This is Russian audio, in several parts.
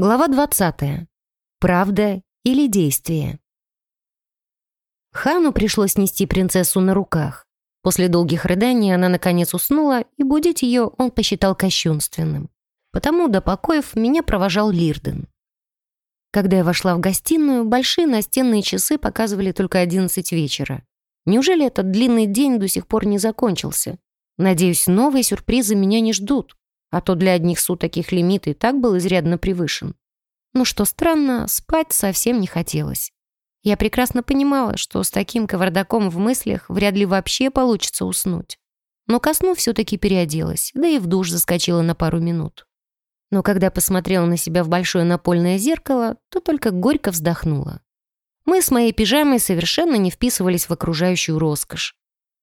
Глава 20. Правда или действие? Хану пришлось нести принцессу на руках. После долгих рыданий она наконец уснула, и будить ее он посчитал кощунственным. Потому до покоев меня провожал Лирден. Когда я вошла в гостиную, большие настенные часы показывали только 11 вечера. Неужели этот длинный день до сих пор не закончился? Надеюсь, новые сюрпризы меня не ждут а то для одних суток их лимит и так был изрядно превышен. Но что странно, спать совсем не хотелось. Я прекрасно понимала, что с таким кавардаком в мыслях вряд ли вообще получится уснуть. Но ко сну все-таки переоделась, да и в душ заскочила на пару минут. Но когда посмотрела на себя в большое напольное зеркало, то только горько вздохнула. Мы с моей пижамой совершенно не вписывались в окружающую роскошь.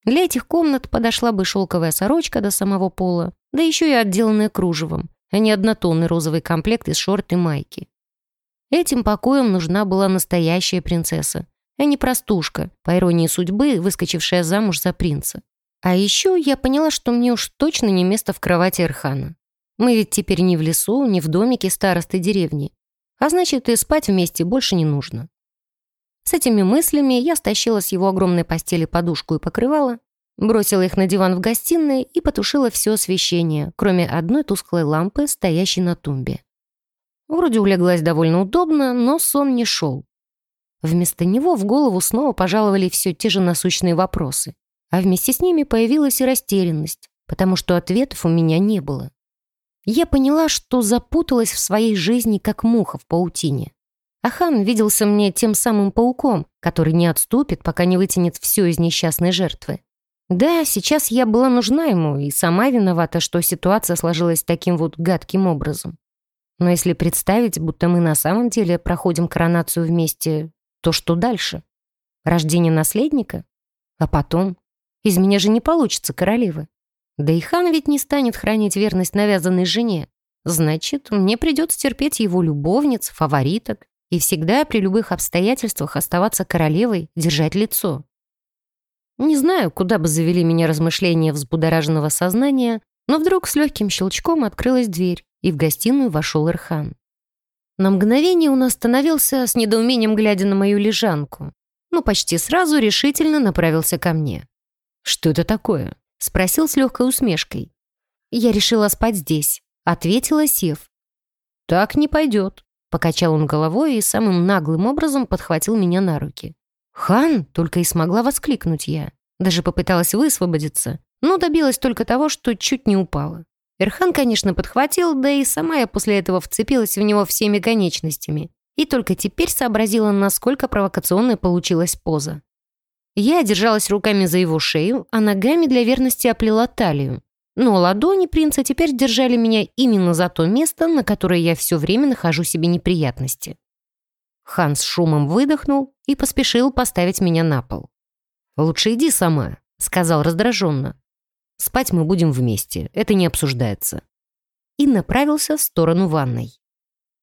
Для этих комнат подошла бы шелковая сорочка до самого пола, да еще и отделанная кружевом, а не однотонный розовый комплект из шорт и майки. Этим покоем нужна была настоящая принцесса, а не простушка, по иронии судьбы, выскочившая замуж за принца. А еще я поняла, что мне уж точно не место в кровати Эрхана. Мы ведь теперь не в лесу, не в домике старосты деревни. А значит, и спать вместе больше не нужно. С этими мыслями я стащила с его огромной постели подушку и покрывало, бросила их на диван в гостиной и потушила все освещение, кроме одной тусклой лампы, стоящей на тумбе. Вроде улеглась довольно удобно, но сон не шел. Вместо него в голову снова пожаловали все те же насущные вопросы, а вместе с ними появилась и растерянность, потому что ответов у меня не было. Я поняла, что запуталась в своей жизни, как муха в паутине. Ахан виделся мне тем самым пауком, который не отступит, пока не вытянет все из несчастной жертвы. Да, сейчас я была нужна ему и сама виновата, что ситуация сложилась таким вот гадким образом. Но если представить, будто мы на самом деле проходим коронацию вместе, то что дальше? Рождение наследника? А потом? Из меня же не получится королевы. Да и хан ведь не станет хранить верность навязанной жене. Значит, мне придется терпеть его любовниц, фавориток, и всегда при любых обстоятельствах оставаться королевой, держать лицо. Не знаю, куда бы завели меня размышления взбудораженного сознания, но вдруг с легким щелчком открылась дверь, и в гостиную вошел Ирхан. На мгновение он остановился с недоумением, глядя на мою лежанку, но почти сразу решительно направился ко мне. «Что это такое?» — спросил с легкой усмешкой. «Я решила спать здесь», — ответила Сев. «Так не пойдет», Покачал он головой и самым наглым образом подхватил меня на руки. «Хан!» — только и смогла воскликнуть я. Даже попыталась высвободиться, но добилась только того, что чуть не упала. Эрхан, конечно, подхватил, да и сама я после этого вцепилась в него всеми конечностями. И только теперь сообразила, насколько провокационная получилась поза. Я держалась руками за его шею, а ногами для верности оплела талию. Но ладони принца теперь держали меня именно за то место, на которое я все время нахожу себе неприятности. Хан с шумом выдохнул и поспешил поставить меня на пол. «Лучше иди сама», — сказал раздраженно. «Спать мы будем вместе, это не обсуждается». И направился в сторону ванной.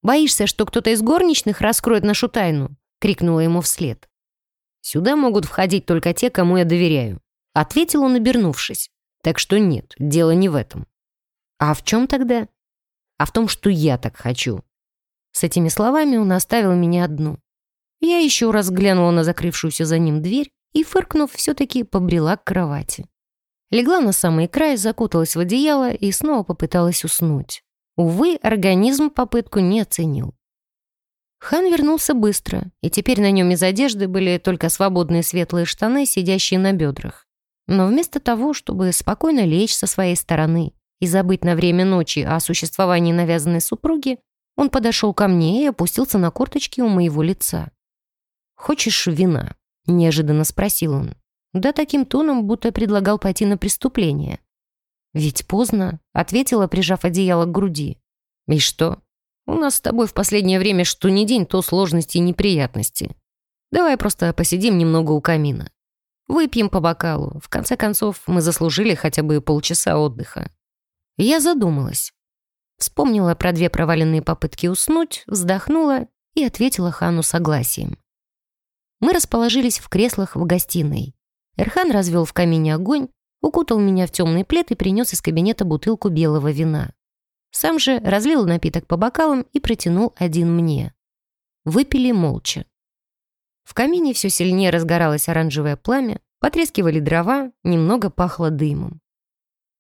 «Боишься, что кто-то из горничных раскроет нашу тайну?» — крикнула ему вслед. «Сюда могут входить только те, кому я доверяю», — ответил он, обернувшись. Так что нет, дело не в этом. А в чем тогда? А в том, что я так хочу. С этими словами он оставил меня одну. Я еще раз глянула на закрывшуюся за ним дверь и, фыркнув, все-таки побрела к кровати. Легла на самый край, закуталась в одеяло и снова попыталась уснуть. Увы, организм попытку не оценил. Хан вернулся быстро, и теперь на нем из одежды были только свободные светлые штаны, сидящие на бедрах. Но вместо того, чтобы спокойно лечь со своей стороны и забыть на время ночи о существовании навязанной супруги, он подошел ко мне и опустился на корточки у моего лица. «Хочешь вина?» — неожиданно спросил он. Да таким тоном, будто предлагал пойти на преступление. «Ведь поздно», — ответила, прижав одеяло к груди. «И что? У нас с тобой в последнее время что ни день, то сложности и неприятности. Давай просто посидим немного у камина. Выпьем по бокалу. В конце концов, мы заслужили хотя бы полчаса отдыха. Я задумалась. Вспомнила про две проваленные попытки уснуть, вздохнула и ответила Хану согласием. Мы расположились в креслах в гостиной. Эрхан развел в камине огонь, укутал меня в темный плед и принес из кабинета бутылку белого вина. Сам же разлил напиток по бокалам и протянул один мне. Выпили молча. В камине все сильнее разгоралось оранжевое пламя, потрескивали дрова, немного пахло дымом.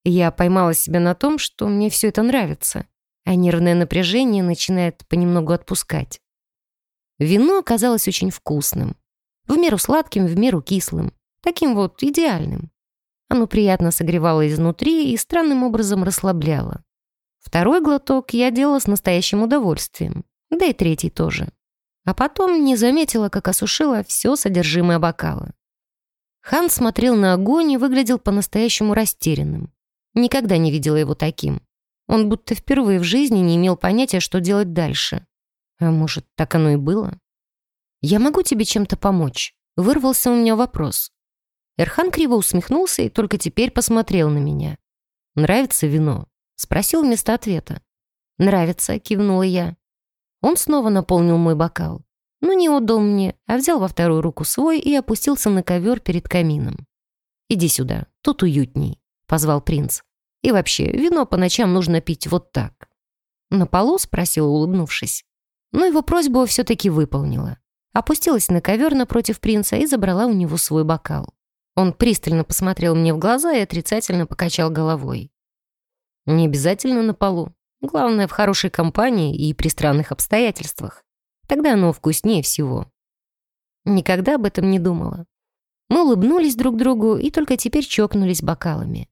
Я поймала себя на том, что мне все это нравится, а нервное напряжение начинает понемногу отпускать. Вино оказалось очень вкусным. В меру сладким, в меру кислым. Таким вот идеальным. Оно приятно согревало изнутри и странным образом расслабляло. Второй глоток я делала с настоящим удовольствием. Да и третий тоже. А потом не заметила, как осушила все содержимое бокала. Хан смотрел на огонь и выглядел по-настоящему растерянным. Никогда не видела его таким. Он будто впервые в жизни не имел понятия, что делать дальше. А может, так оно и было? «Я могу тебе чем-то помочь?» Вырвался у меня вопрос. Эрхан криво усмехнулся и только теперь посмотрел на меня. «Нравится вино?» Спросил вместо ответа. «Нравится», — кивнула я. Он снова наполнил мой бокал. Но не отдал мне, а взял во вторую руку свой и опустился на ковер перед камином. «Иди сюда, тут уютней», — позвал принц. «И вообще, вино по ночам нужно пить вот так». «На полу?» — спросила, улыбнувшись. Но его просьбу все-таки выполнила. Опустилась на ковер напротив принца и забрала у него свой бокал. Он пристально посмотрел мне в глаза и отрицательно покачал головой. «Не обязательно на полу. Главное, в хорошей компании и при странных обстоятельствах. Тогда оно вкуснее всего. Никогда об этом не думала. Мы улыбнулись друг другу и только теперь чокнулись бокалами.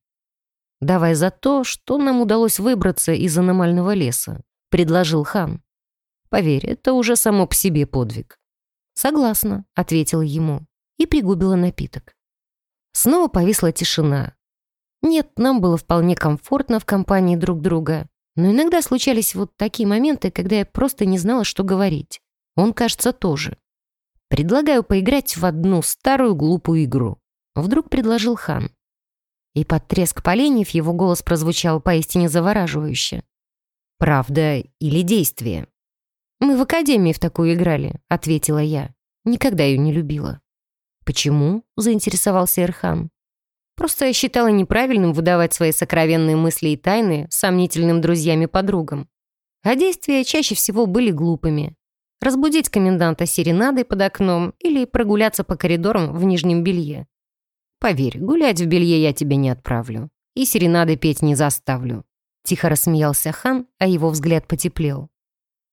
«Давай за то, что нам удалось выбраться из аномального леса», — предложил хан. «Поверь, это уже само по себе подвиг». «Согласна», — ответила ему и пригубила напиток. Снова повисла тишина. Нет, нам было вполне комфортно в компании друг друга. Но иногда случались вот такие моменты, когда я просто не знала, что говорить. Он, кажется, тоже. Предлагаю поиграть в одну старую глупую игру. Вдруг предложил хан. И под треск поленьев его голос прозвучал поистине завораживающе. «Правда или действие?» «Мы в академии в такую играли», — ответила я. «Никогда ее не любила». «Почему?» — заинтересовался Эрхан. Просто я считала неправильным выдавать свои сокровенные мысли и тайны сомнительным друзьям и подругам. А действия чаще всего были глупыми. Разбудить коменданта серенадой под окном или прогуляться по коридорам в нижнем белье. Поверь, гулять в белье я тебя не отправлю. И серенады петь не заставлю. Тихо рассмеялся хан, а его взгляд потеплел.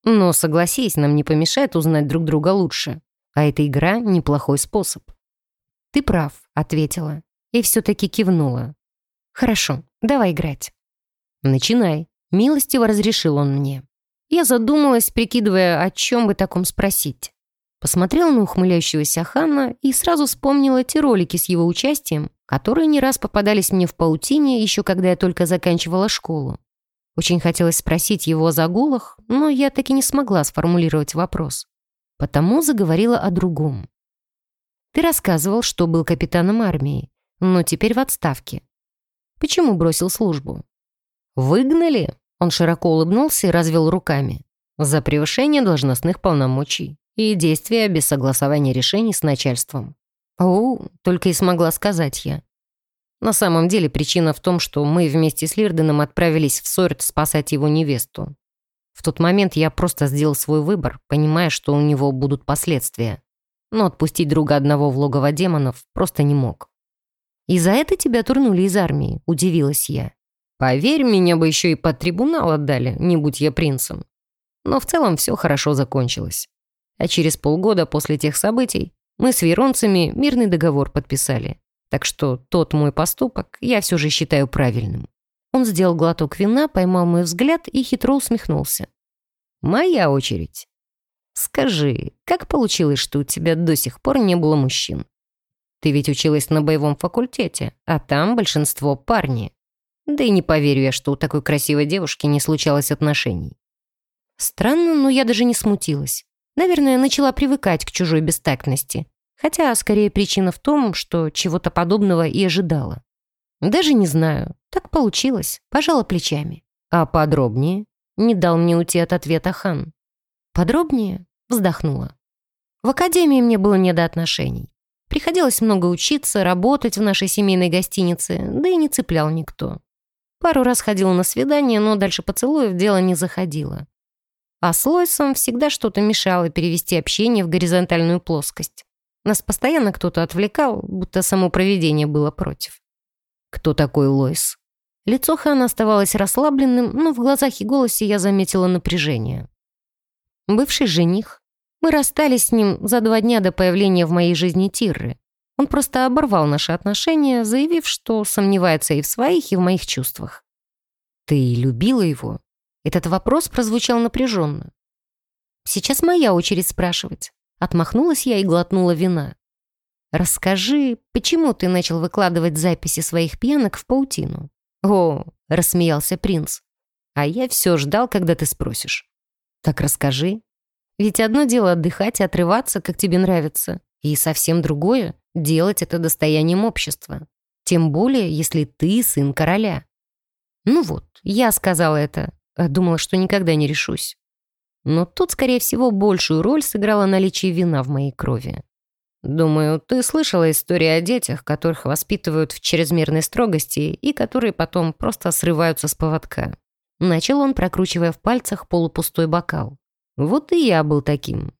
Но, согласись, нам не помешает узнать друг друга лучше. А эта игра — неплохой способ. «Ты прав», — ответила и все-таки кивнула. «Хорошо, давай играть». «Начинай», — милостиво разрешил он мне. Я задумалась, прикидывая, о чем бы таком спросить. Посмотрела на ухмыляющегося Ханна и сразу вспомнила те ролики с его участием, которые не раз попадались мне в паутине, еще когда я только заканчивала школу. Очень хотелось спросить его о загулах, но я таки не смогла сформулировать вопрос. Потому заговорила о другом. «Ты рассказывал, что был капитаном армии но теперь в отставке. Почему бросил службу? «Выгнали?» Он широко улыбнулся и развел руками. «За превышение должностных полномочий и действия без согласования решений с начальством». «О, только и смогла сказать я. На самом деле причина в том, что мы вместе с Лирденом отправились в Сорт спасать его невесту. В тот момент я просто сделал свой выбор, понимая, что у него будут последствия. Но отпустить друга одного в логово демонов просто не мог. «И за это тебя турнули из армии?» – удивилась я. «Поверь, меня бы еще и под трибунал отдали, не будь я принцем». Но в целом все хорошо закончилось. А через полгода после тех событий мы с веронцами мирный договор подписали. Так что тот мой поступок я все же считаю правильным. Он сделал глоток вина, поймал мой взгляд и хитро усмехнулся. «Моя очередь. Скажи, как получилось, что у тебя до сих пор не было мужчин?» Ты ведь училась на боевом факультете, а там большинство парни. Да и не поверю я, что у такой красивой девушки не случалось отношений. Странно, но я даже не смутилась. Наверное, начала привыкать к чужой бестактности. Хотя, скорее, причина в том, что чего-то подобного и ожидала. Даже не знаю. Так получилось. Пожала плечами. А подробнее? Не дал мне уйти от ответа хан. Подробнее? Вздохнула. В академии мне было не до отношений. Приходилось много учиться, работать в нашей семейной гостинице, да и не цеплял никто. Пару раз ходила на свидание, но дальше поцелуев дело не заходило. А с Лойсом всегда что-то мешало перевести общение в горизонтальную плоскость. Нас постоянно кто-то отвлекал, будто само проведение было против. Кто такой Лойс? Лицо Хана оставалось расслабленным, но в глазах и голосе я заметила напряжение. Бывший жених. Мы расстались с ним за два дня до появления в моей жизни Тирры. Он просто оборвал наши отношения, заявив, что сомневается и в своих, и в моих чувствах. «Ты любила его?» Этот вопрос прозвучал напряженно. «Сейчас моя очередь спрашивать». Отмахнулась я и глотнула вина. «Расскажи, почему ты начал выкладывать записи своих пьянок в паутину?» «О!» — рассмеялся принц. «А я все ждал, когда ты спросишь». «Так расскажи. Ведь одно дело отдыхать и отрываться, как тебе нравится, и совсем другое делать это достоянием общества. Тем более, если ты сын короля. Ну вот, я сказала это, а думала, что никогда не решусь. Но тут, скорее всего, большую роль сыграло наличие вина в моей крови. Думаю, ты слышала истории о детях, которых воспитывают в чрезмерной строгости и которые потом просто срываются с поводка. Начал он, прокручивая в пальцах полупустой бокал. Вот и я был таким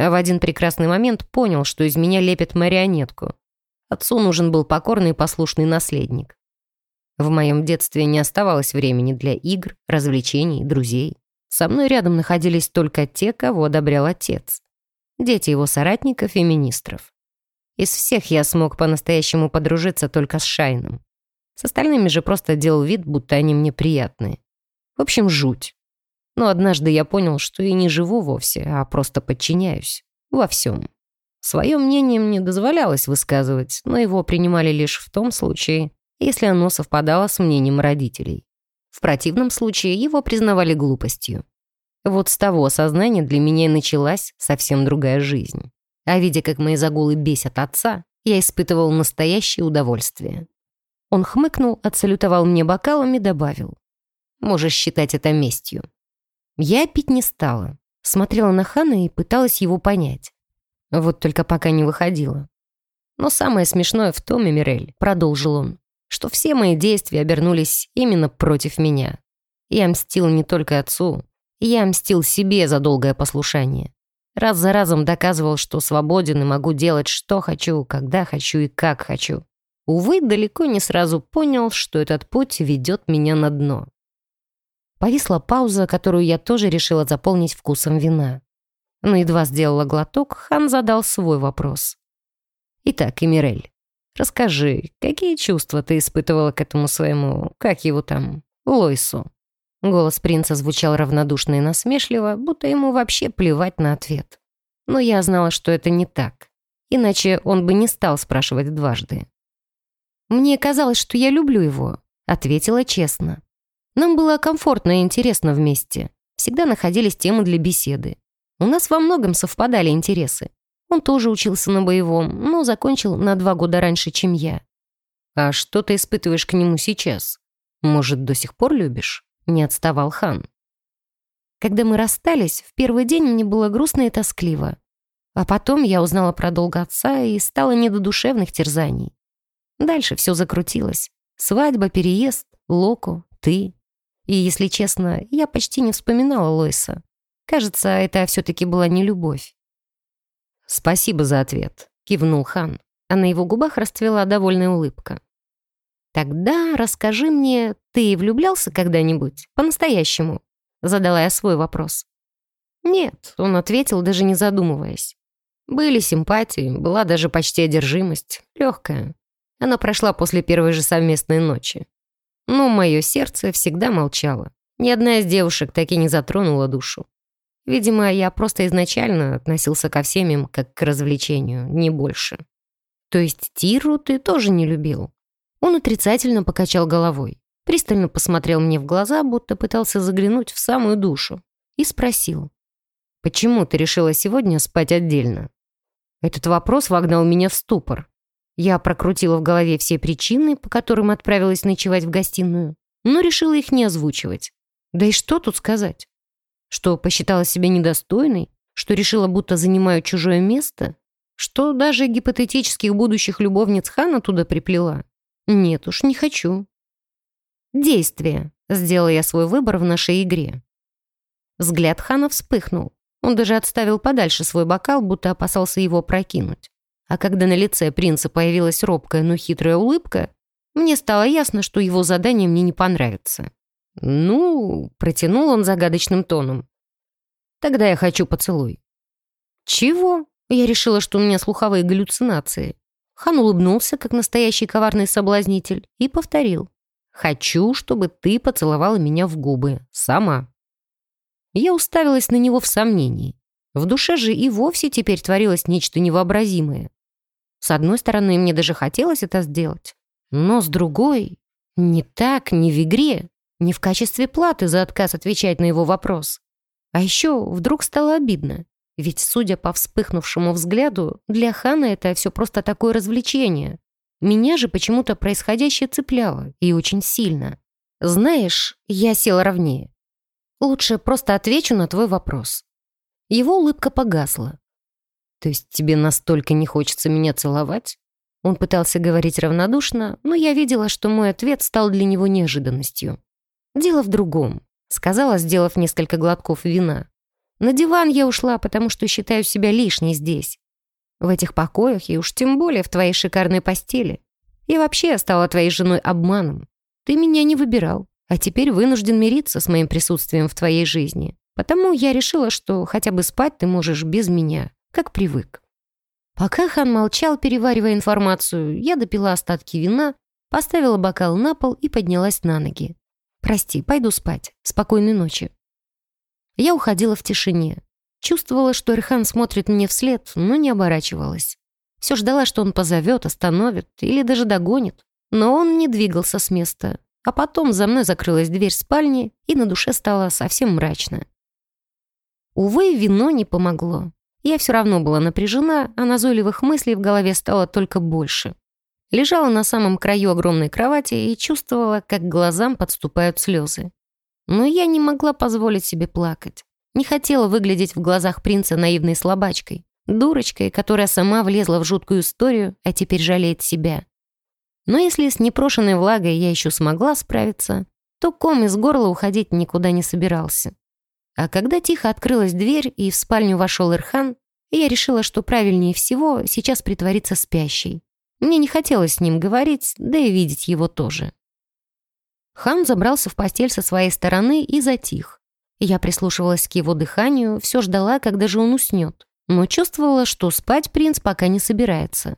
а в один прекрасный момент понял, что из меня лепит марионетку. Отцу нужен был покорный и послушный наследник. В моем детстве не оставалось времени для игр, развлечений, друзей. Со мной рядом находились только те, кого одобрял отец. Дети его соратников и министров. Из всех я смог по-настоящему подружиться только с Шайном. С остальными же просто делал вид, будто они мне приятные. В общем, жуть. Но однажды я понял, что и не живу вовсе, а просто подчиняюсь. Во всем. Свое мнение мне дозволялось высказывать, но его принимали лишь в том случае, если оно совпадало с мнением родителей. В противном случае его признавали глупостью. Вот с того осознания для меня и началась совсем другая жизнь. А видя, как мои загулы бесят отца, я испытывал настоящее удовольствие. Он хмыкнул, отсалютовал мне бокалом и добавил. «Можешь считать это местью. Я пить не стала. Смотрела на Хана и пыталась его понять. Вот только пока не выходила. Но самое смешное в том, Эмирель, продолжил он, что все мои действия обернулись именно против меня. Я мстил не только отцу, я мстил себе за долгое послушание. Раз за разом доказывал, что свободен и могу делать, что хочу, когда хочу и как хочу. Увы, далеко не сразу понял, что этот путь ведет меня на дно. Повисла пауза, которую я тоже решила заполнить вкусом вина. Но едва сделала глоток, хан задал свой вопрос. «Итак, Эмирель, расскажи, какие чувства ты испытывала к этому своему, как его там, Лойсу?» Голос принца звучал равнодушно и насмешливо, будто ему вообще плевать на ответ. Но я знала, что это не так. Иначе он бы не стал спрашивать дважды. «Мне казалось, что я люблю его», — ответила честно. Нам было комфортно и интересно вместе. Всегда находились темы для беседы. У нас во многом совпадали интересы. Он тоже учился на боевом, но закончил на два года раньше, чем я. «А что ты испытываешь к нему сейчас? Может, до сих пор любишь?» Не отставал хан. Когда мы расстались, в первый день мне было грустно и тоскливо. А потом я узнала про долг отца и стала не до душевных терзаний. Дальше все закрутилось. Свадьба, переезд, Локу, ты. И, если честно, я почти не вспоминала Лойса. Кажется, это все-таки была не любовь. «Спасибо за ответ», — кивнул хан, а на его губах расцвела довольная улыбка. «Тогда расскажи мне, ты влюблялся когда-нибудь? По-настоящему?» — задала я свой вопрос. «Нет», — он ответил, даже не задумываясь. Были симпатии, была даже почти одержимость, легкая. Она прошла после первой же совместной ночи. Но мое сердце всегда молчало. Ни одна из девушек так и не затронула душу. Видимо, я просто изначально относился ко всем им как к развлечению, не больше. То есть Тиру ты тоже не любил? Он отрицательно покачал головой, пристально посмотрел мне в глаза, будто пытался заглянуть в самую душу, и спросил. «Почему ты решила сегодня спать отдельно?» Этот вопрос вогнал меня в ступор. Я прокрутила в голове все причины, по которым отправилась ночевать в гостиную, но решила их не озвучивать. Да и что тут сказать? Что посчитала себя недостойной? Что решила, будто занимаю чужое место? Что даже гипотетических будущих любовниц Хана туда приплела? Нет уж, не хочу. Действие. Сделал я свой выбор в нашей игре. Взгляд Хана вспыхнул. Он даже отставил подальше свой бокал, будто опасался его прокинуть. А когда на лице принца появилась робкая, но хитрая улыбка, мне стало ясно, что его задание мне не понравится. «Ну...» — протянул он загадочным тоном. «Тогда я хочу поцелуй». «Чего?» Я решила, что у меня слуховые галлюцинации. Хан улыбнулся, как настоящий коварный соблазнитель, и повторил. «Хочу, чтобы ты поцеловала меня в губы. Сама». Я уставилась на него в сомнении. В душе же и вовсе теперь творилось нечто невообразимое. С одной стороны, мне даже хотелось это сделать. Но с другой, не так, не в игре, не в качестве платы за отказ отвечать на его вопрос. А еще вдруг стало обидно. Ведь, судя по вспыхнувшему взгляду, для Хана это все просто такое развлечение. Меня же почему-то происходящее цепляло, и очень сильно. Знаешь, я села ровнее. Лучше просто отвечу на твой вопрос. Его улыбка погасла. То есть тебе настолько не хочется меня целовать? Он пытался говорить равнодушно, но я видела, что мой ответ стал для него неожиданностью. «Дело в другом», — сказала, сделав несколько глотков вина. На диван я ушла, потому что считаю себя лишней здесь. В этих покоях и уж тем более в твоей шикарной постели. И вообще стала твоей женой обманом. Ты меня не выбирал, а теперь вынужден мириться с моим присутствием в твоей жизни. Потому я решила, что хотя бы спать ты можешь без меня, как привык. Пока хан молчал, переваривая информацию, я допила остатки вина, поставила бокал на пол и поднялась на ноги. «Прости, пойду спать. Спокойной ночи». Я уходила в тишине. Чувствовала, что Эрхан смотрит мне вслед, но не оборачивалась. Все ждала, что он позовет, остановит или даже догонит. Но он не двигался с места. А потом за мной закрылась дверь спальни, и на душе стало совсем мрачно. Увы, вино не помогло. Я все равно была напряжена, а назойливых мыслей в голове стало только больше. Лежала на самом краю огромной кровати и чувствовала, как глазам подступают слезы. Но я не могла позволить себе плакать. Не хотела выглядеть в глазах принца наивной слабачкой, дурочкой, которая сама влезла в жуткую историю, а теперь жалеет себя. Но если с непрошенной влагой я еще смогла справиться, то ком из горла уходить никуда не собирался. А когда тихо открылась дверь и в спальню вошел Ирхан, я решила, что правильнее всего сейчас притвориться спящей. Мне не хотелось с ним говорить, да и видеть его тоже. Хан забрался в постель со своей стороны и затих. Я прислушивалась к его дыханию, все ждала, когда же он уснет, но чувствовала, что спать принц пока не собирается.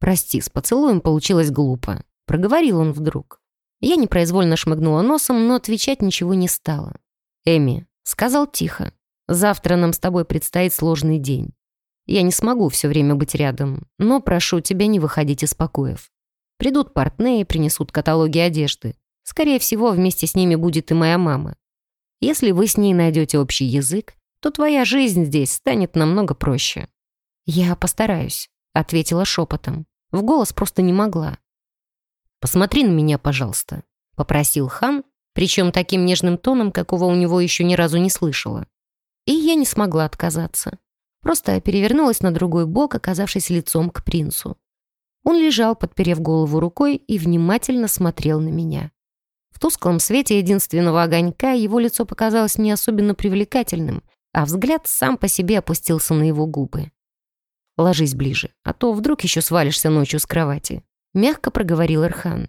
«Прости, с поцелуем получилось глупо», — проговорил он вдруг. Я непроизвольно шмыгнула носом, но отвечать ничего не стала. «Эми», — сказал тихо, — «завтра нам с тобой предстоит сложный день. Я не смогу все время быть рядом, но прошу тебя не выходить из покоев. Придут портные, принесут каталоги одежды. Скорее всего, вместе с ними будет и моя мама. Если вы с ней найдете общий язык, то твоя жизнь здесь станет намного проще». «Я постараюсь», — ответила шепотом. В голос просто не могла. «Посмотри на меня, пожалуйста», — попросил хан, причем таким нежным тоном, какого у него еще ни разу не слышала. И я не смогла отказаться. Просто перевернулась на другой бок, оказавшись лицом к принцу. Он лежал, подперев голову рукой, и внимательно смотрел на меня. В тусклом свете единственного огонька его лицо показалось мне особенно привлекательным, а взгляд сам по себе опустился на его губы. «Ложись ближе, а то вдруг еще свалишься ночью с кровати», — мягко проговорил Эрхан.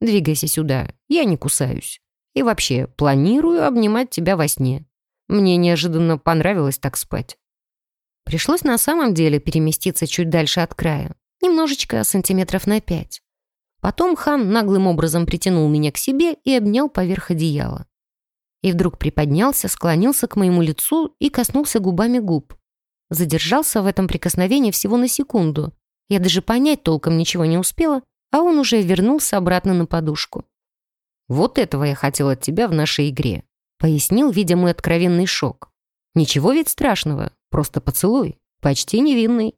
«Двигайся сюда, я не кусаюсь. И вообще, планирую обнимать тебя во сне. Мне неожиданно понравилось так спать». Пришлось на самом деле переместиться чуть дальше от края, немножечко сантиметров на пять. Потом хан наглым образом притянул меня к себе и обнял поверх одеяла. И вдруг приподнялся, склонился к моему лицу и коснулся губами губ. Задержался в этом прикосновении всего на секунду. Я даже понять толком ничего не успела, а он уже вернулся обратно на подушку. «Вот этого я хотел от тебя в нашей игре», — пояснил, видя мой откровенный шок. «Ничего ведь страшного, просто поцелуй, почти невинный».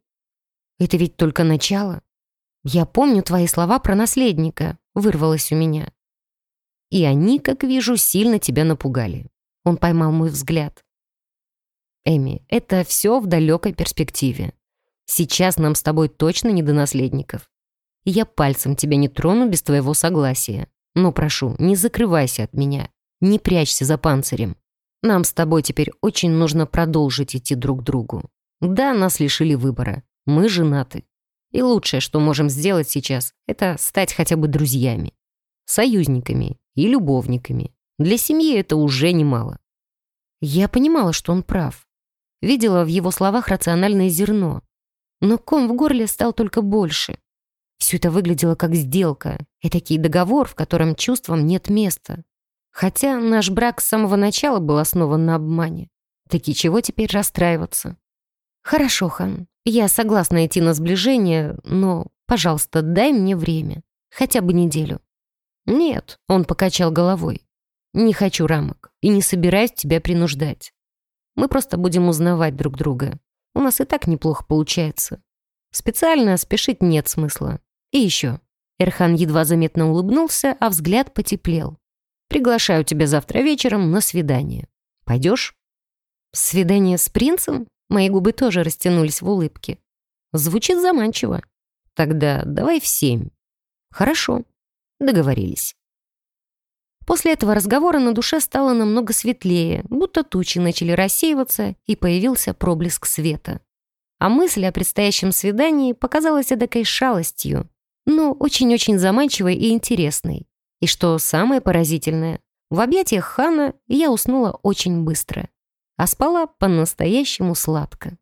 «Это ведь только начало. «Я помню твои слова про наследника», — вырвалось у меня. «И они, как вижу, сильно тебя напугали». Он поймал мой взгляд. «Эми, это все в далекой перспективе. Сейчас нам с тобой точно не до наследников. Я пальцем тебя не трону без твоего согласия. Но прошу, не закрывайся от меня, не прячься за панцирем. Нам с тобой теперь очень нужно продолжить идти друг к другу. Да, нас лишили выбора. Мы женаты. И лучшее, что можем сделать сейчас, это стать хотя бы друзьями. Союзниками и любовниками. Для семьи это уже немало. Я понимала, что он прав. Видела в его словах рациональное зерно. Но ком в горле стал только больше. Все это выглядело как сделка, и такой договор, в котором чувствам нет места. Хотя наш брак с самого начала был основан на обмане. Таки чего теперь расстраиваться? Хорошо, Хан, я согласна идти на сближение, но, пожалуйста, дай мне время. Хотя бы неделю. Нет, он покачал головой. Не хочу рамок и не собираюсь тебя принуждать. Мы просто будем узнавать друг друга. У нас и так неплохо получается. Специально спешить нет смысла. И еще. Эрхан едва заметно улыбнулся, а взгляд потеплел. Приглашаю тебя завтра вечером на свидание. Пойдешь? Свидание с принцем? Мои губы тоже растянулись в улыбке. Звучит заманчиво. Тогда давай в семь. Хорошо. Договорились. После этого разговора на душе стало намного светлее, будто тучи начали рассеиваться, и появился проблеск света. А мысль о предстоящем свидании показалась эдакой шалостью, но очень-очень заманчивой и интересной. И что самое поразительное, в объятиях Хана я уснула очень быстро, а спала по-настоящему сладко.